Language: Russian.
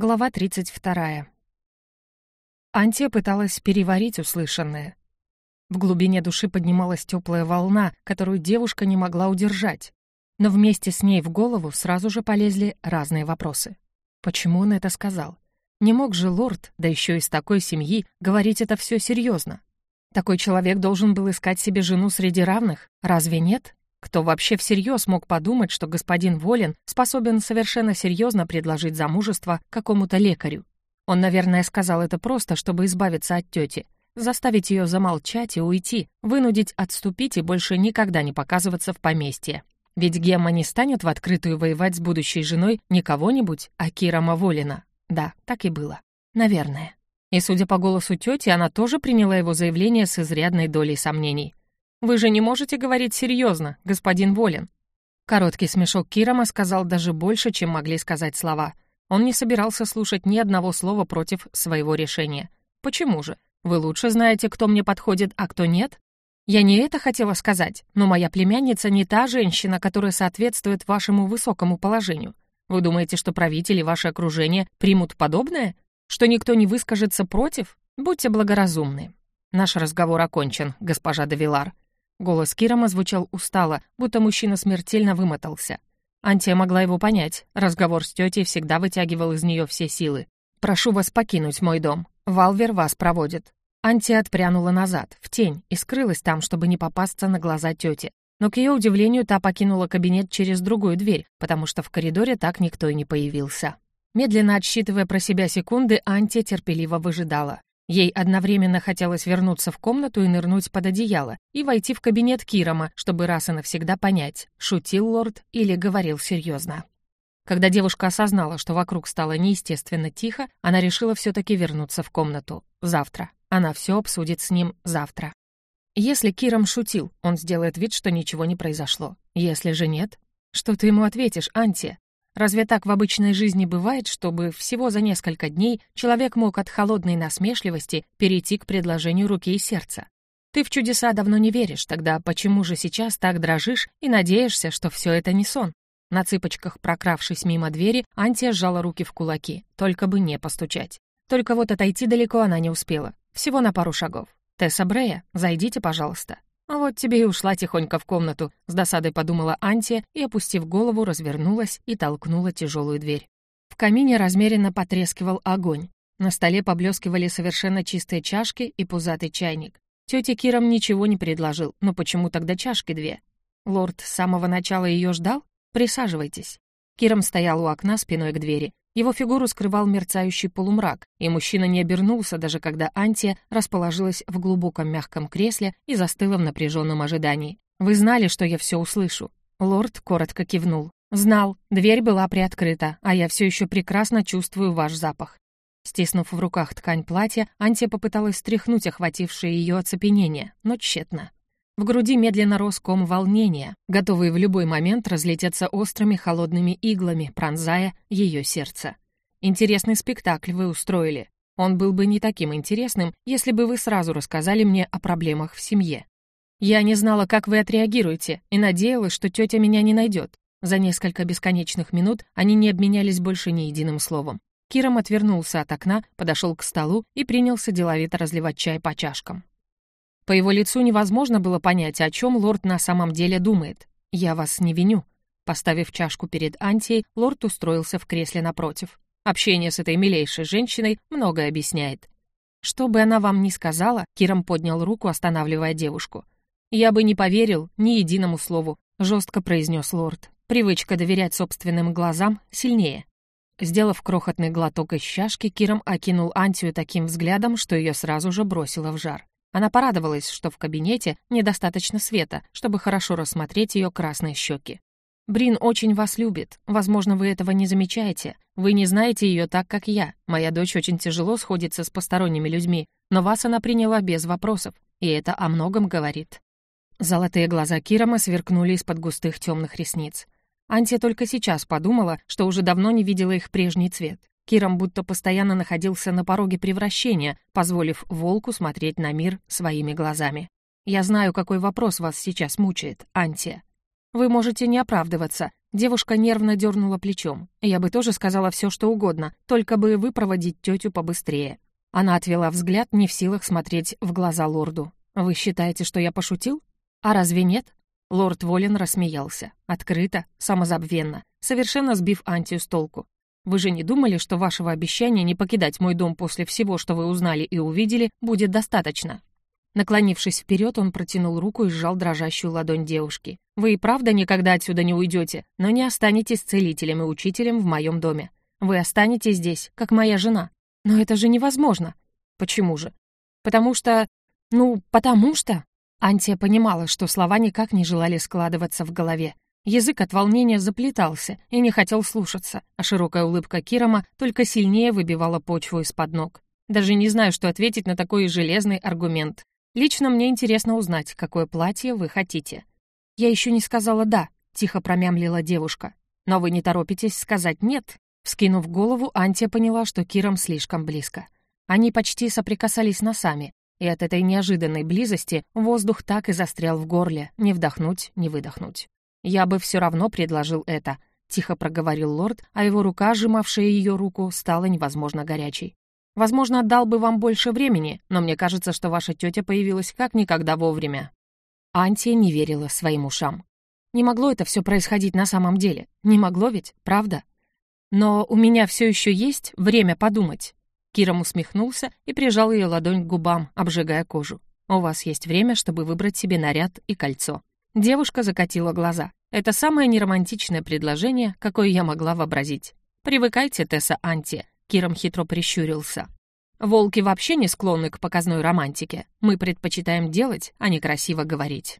Глава 32. Антия пыталась переварить услышанное. В глубине души поднималась теплая волна, которую девушка не могла удержать. Но вместе с ней в голову сразу же полезли разные вопросы. Почему он это сказал? Не мог же лорд, да еще из такой семьи, говорить это все серьезно. Такой человек должен был искать себе жену среди равных, разве нет? Кто вообще всерьез мог подумать, что господин Волин способен совершенно серьезно предложить замужество какому-то лекарю? Он, наверное, сказал это просто, чтобы избавиться от тети, заставить ее замолчать и уйти, вынудить отступить и больше никогда не показываться в поместье. Ведь Гемма не станет в открытую воевать с будущей женой не кого-нибудь, а Кирома Волина. Да, так и было. Наверное. И, судя по голосу тети, она тоже приняла его заявление с изрядной долей сомнений. Вы же не можете говорить серьезно, господин Волин». Короткий смешок Кирома сказал даже больше, чем могли сказать слова. Он не собирался слушать ни одного слова против своего решения. «Почему же? Вы лучше знаете, кто мне подходит, а кто нет?» «Я не это хотела сказать, но моя племянница не та женщина, которая соответствует вашему высокому положению. Вы думаете, что правители ваше окружение примут подобное? Что никто не выскажется против? Будьте благоразумны. Наш разговор окончен, госпожа Давилар. Голос Кирома звучал устало, будто мужчина смертельно вымотался. Антия могла его понять. Разговор с тетей всегда вытягивал из нее все силы. «Прошу вас покинуть мой дом. Валвер вас проводит». Антия отпрянула назад, в тень, и скрылась там, чтобы не попасться на глаза тети. Но, к ее удивлению, та покинула кабинет через другую дверь, потому что в коридоре так никто и не появился. Медленно отсчитывая про себя секунды, Антия терпеливо выжидала. Ей одновременно хотелось вернуться в комнату и нырнуть под одеяло, и войти в кабинет Кирома, чтобы раз и навсегда понять, шутил лорд или говорил серьезно. Когда девушка осознала, что вокруг стало неестественно тихо, она решила все-таки вернуться в комнату. Завтра. Она все обсудит с ним завтра. Если Киром шутил, он сделает вид, что ничего не произошло. Если же нет, что ты ему ответишь, Анти? Разве так в обычной жизни бывает, чтобы всего за несколько дней человек мог от холодной насмешливости перейти к предложению руки и сердца? Ты в чудеса давно не веришь, тогда почему же сейчас так дрожишь и надеешься, что все это не сон? На цыпочках, прокравшись мимо двери, Антия сжала руки в кулаки, только бы не постучать. Только вот отойти далеко она не успела, всего на пару шагов. «Тесса Брея, зайдите, пожалуйста». «А вот тебе и ушла тихонько в комнату», — с досадой подумала Антия и, опустив голову, развернулась и толкнула тяжелую дверь. В камине размеренно потрескивал огонь. На столе поблескивали совершенно чистые чашки и пузатый чайник. Тетя Киром ничего не предложил, но почему тогда чашки две? Лорд с самого начала ее ждал? Присаживайтесь. Киром стоял у окна спиной к двери. Его фигуру скрывал мерцающий полумрак, и мужчина не обернулся, даже когда Антия расположилась в глубоком мягком кресле и застыла в напряженном ожидании. «Вы знали, что я все услышу?» Лорд коротко кивнул. «Знал, дверь была приоткрыта, а я все еще прекрасно чувствую ваш запах». Стиснув в руках ткань платья, Антия попыталась стряхнуть охватившее ее оцепенение, но тщетно. В груди медленно рос ком волнения, готовый в любой момент разлететься острыми холодными иглами, пронзая ее сердце. Интересный спектакль вы устроили. Он был бы не таким интересным, если бы вы сразу рассказали мне о проблемах в семье. Я не знала, как вы отреагируете, и надеялась, что тетя меня не найдет. За несколько бесконечных минут они не обменялись больше ни единым словом. Киром отвернулся от окна, подошел к столу и принялся деловито разливать чай по чашкам. По его лицу невозможно было понять, о чем лорд на самом деле думает. «Я вас не виню». Поставив чашку перед Антией, лорд устроился в кресле напротив. Общение с этой милейшей женщиной многое объясняет. Что бы она вам ни сказала, Киром поднял руку, останавливая девушку. «Я бы не поверил ни единому слову», — жестко произнес лорд. Привычка доверять собственным глазам сильнее. Сделав крохотный глоток из чашки, Киром окинул Антию таким взглядом, что ее сразу же бросило в жар. Она порадовалась, что в кабинете недостаточно света, чтобы хорошо рассмотреть ее красные щеки. «Брин очень вас любит. Возможно, вы этого не замечаете. Вы не знаете ее так, как я. Моя дочь очень тяжело сходится с посторонними людьми, но вас она приняла без вопросов, и это о многом говорит». Золотые глаза Кирома сверкнули из-под густых темных ресниц. Антия только сейчас подумала, что уже давно не видела их прежний цвет. Киром будто постоянно находился на пороге превращения, позволив волку смотреть на мир своими глазами. «Я знаю, какой вопрос вас сейчас мучает, Антия. Вы можете не оправдываться, Девушка нервно дернула плечом. Я бы тоже сказала все, что угодно, только бы выпроводить тетю побыстрее. Она отвела взгляд, не в силах смотреть в глаза лорду. «Вы считаете, что я пошутил? А разве нет?» Лорд Волин рассмеялся. Открыто, самозабвенно, совершенно сбив Антию с толку. «Вы же не думали, что вашего обещания не покидать мой дом после всего, что вы узнали и увидели, будет достаточно?» Наклонившись вперед, он протянул руку и сжал дрожащую ладонь девушки. «Вы и правда никогда отсюда не уйдете, но не останетесь целителем и учителем в моем доме. Вы останетесь здесь, как моя жена. Но это же невозможно. Почему же? Потому что... Ну, потому что... Антия понимала, что слова никак не желали складываться в голове. Язык от волнения заплетался и не хотел слушаться, а широкая улыбка Кирома только сильнее выбивала почву из-под ног. Даже не знаю, что ответить на такой железный аргумент. Лично мне интересно узнать, какое платье вы хотите». «Я еще не сказала «да», — тихо промямлила девушка. «Но вы не торопитесь сказать «нет». Вскинув голову, Антия поняла, что Киром слишком близко. Они почти соприкасались носами, и от этой неожиданной близости воздух так и застрял в горле, не вдохнуть, не выдохнуть. «Я бы все равно предложил это», — тихо проговорил лорд, а его рука, сжимавшая ее руку, стала невозможно горячей. Возможно, отдал бы вам больше времени, но мне кажется, что ваша тетя появилась как никогда вовремя». Антия не верила своим ушам. Не могло это все происходить на самом деле. Не могло ведь, правда? Но у меня все еще есть время подумать. Киром усмехнулся и прижал ее ладонь к губам, обжигая кожу. «У вас есть время, чтобы выбрать себе наряд и кольцо». Девушка закатила глаза. «Это самое неромантичное предложение, какое я могла вообразить. Привыкайте, Тесса Анти, Киром хитро прищурился. «Волки вообще не склонны к показной романтике. Мы предпочитаем делать, а не красиво говорить».